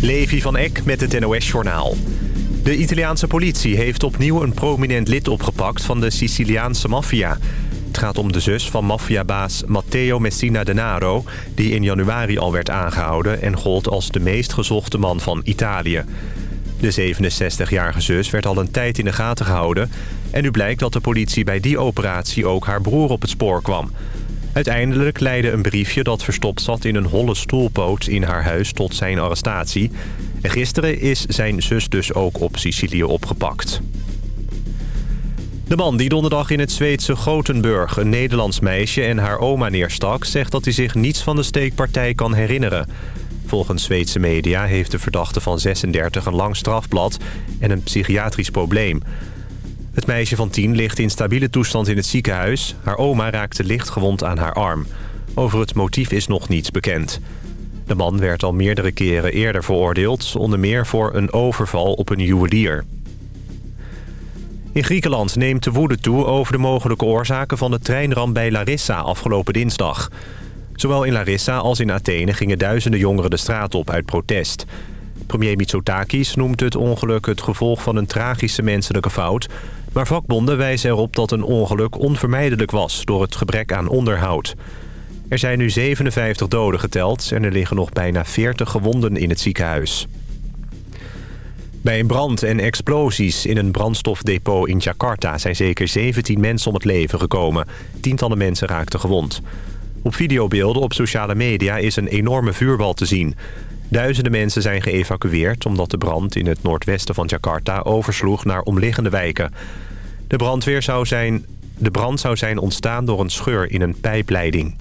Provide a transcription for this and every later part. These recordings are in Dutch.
Levi van Eck met het NOS-journaal. De Italiaanse politie heeft opnieuw een prominent lid opgepakt van de Siciliaanse maffia. Het gaat om de zus van maffiabaas Matteo Messina Denaro... die in januari al werd aangehouden en gold als de meest gezochte man van Italië. De 67-jarige zus werd al een tijd in de gaten gehouden... en nu blijkt dat de politie bij die operatie ook haar broer op het spoor kwam... Uiteindelijk leidde een briefje dat verstopt zat in een holle stoelpoot in haar huis tot zijn arrestatie. En gisteren is zijn zus dus ook op Sicilië opgepakt. De man die donderdag in het Zweedse Gothenburg een Nederlands meisje en haar oma neerstak... zegt dat hij zich niets van de steekpartij kan herinneren. Volgens Zweedse media heeft de verdachte van 36 een lang strafblad en een psychiatrisch probleem... Het meisje van 10 ligt in stabiele toestand in het ziekenhuis. Haar oma raakte licht gewond aan haar arm. Over het motief is nog niets bekend. De man werd al meerdere keren eerder veroordeeld... onder meer voor een overval op een juwelier. In Griekenland neemt de woede toe over de mogelijke oorzaken... van de treinramp bij Larissa afgelopen dinsdag. Zowel in Larissa als in Athene gingen duizenden jongeren de straat op uit protest... Premier Mitsotakis noemt het ongeluk het gevolg van een tragische menselijke fout... Maar vakbonden wijzen erop dat een ongeluk onvermijdelijk was door het gebrek aan onderhoud. Er zijn nu 57 doden geteld en er liggen nog bijna 40 gewonden in het ziekenhuis. Bij een brand en explosies in een brandstofdepot in Jakarta... zijn zeker 17 mensen om het leven gekomen. Tientallen mensen raakten gewond. Op videobeelden op sociale media is een enorme vuurbal te zien. Duizenden mensen zijn geëvacueerd... omdat de brand in het noordwesten van Jakarta oversloeg naar omliggende wijken. De, zou zijn, de brand zou zijn ontstaan door een scheur in een pijpleiding.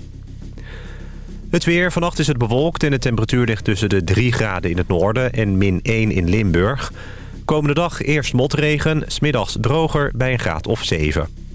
Het weer. Vannacht is het bewolkt en de temperatuur ligt tussen de 3 graden in het noorden en min 1 in Limburg. Komende dag eerst motregen, smiddags droger bij een graad of 7.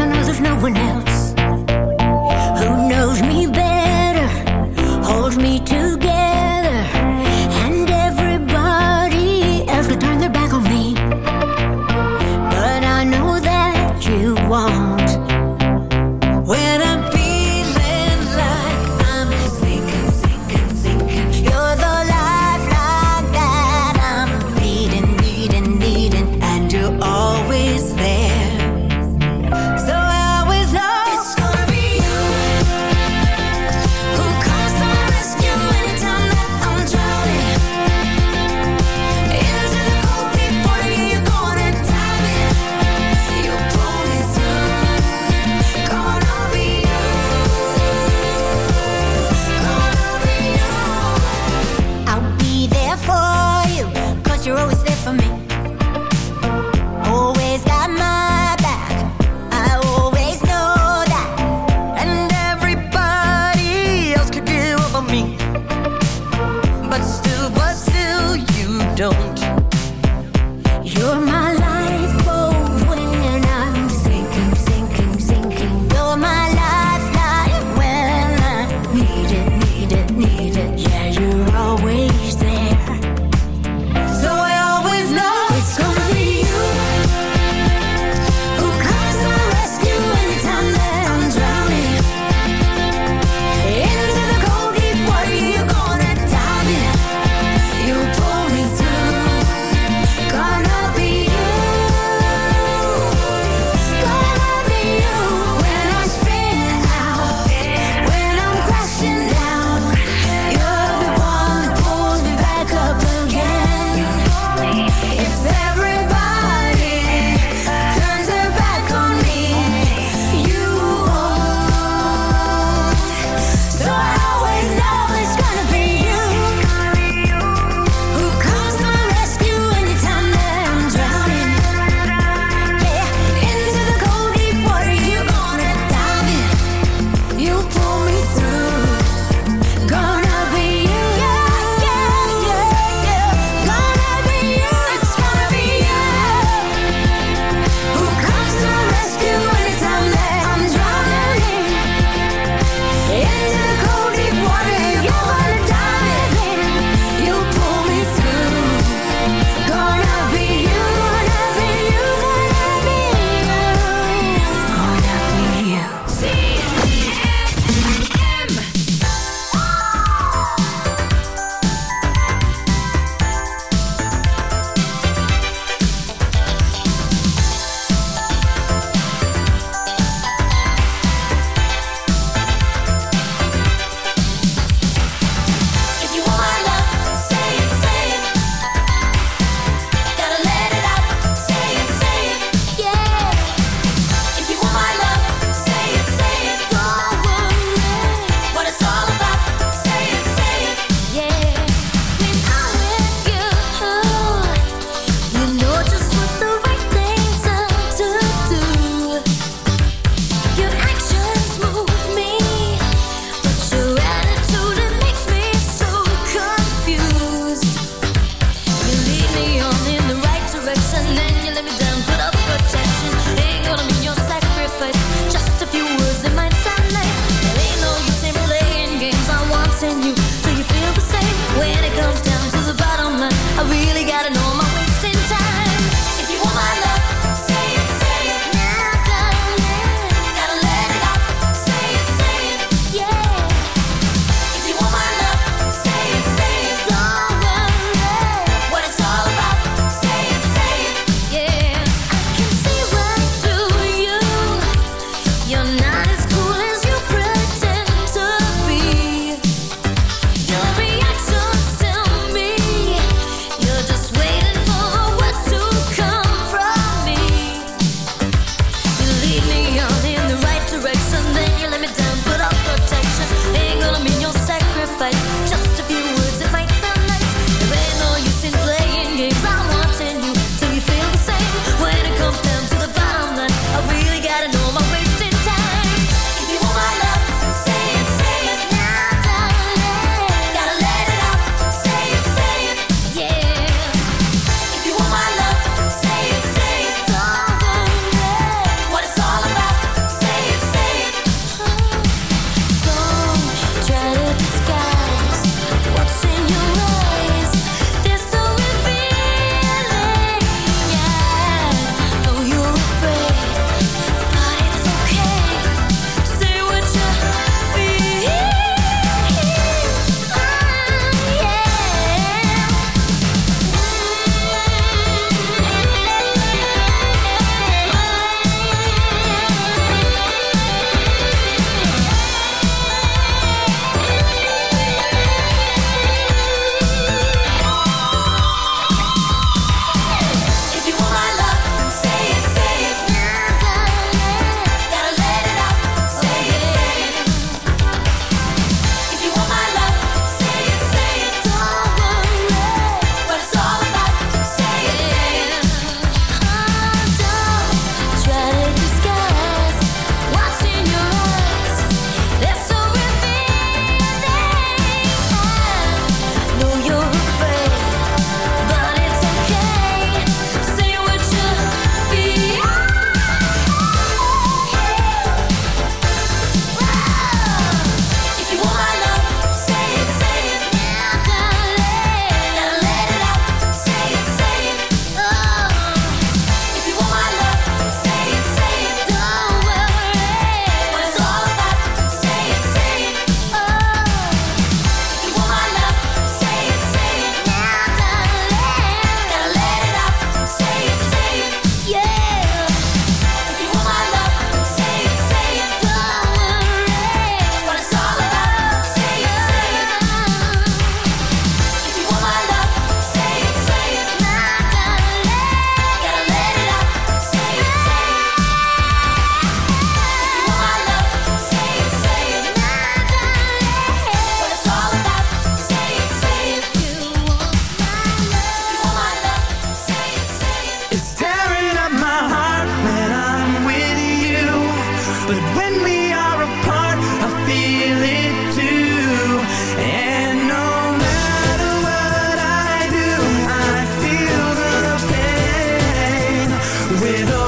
I know there's no one else.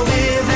live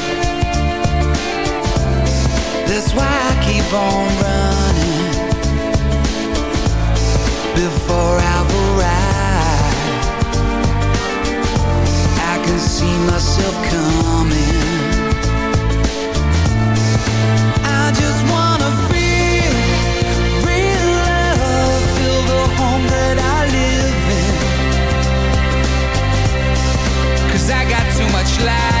that's why I keep on running Before I've I can see myself coming. I just wanna feel real love Feel the home that I live I got too much life.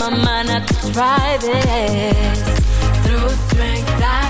my mind, I drive it through strength. I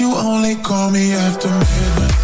you only call me after midnight.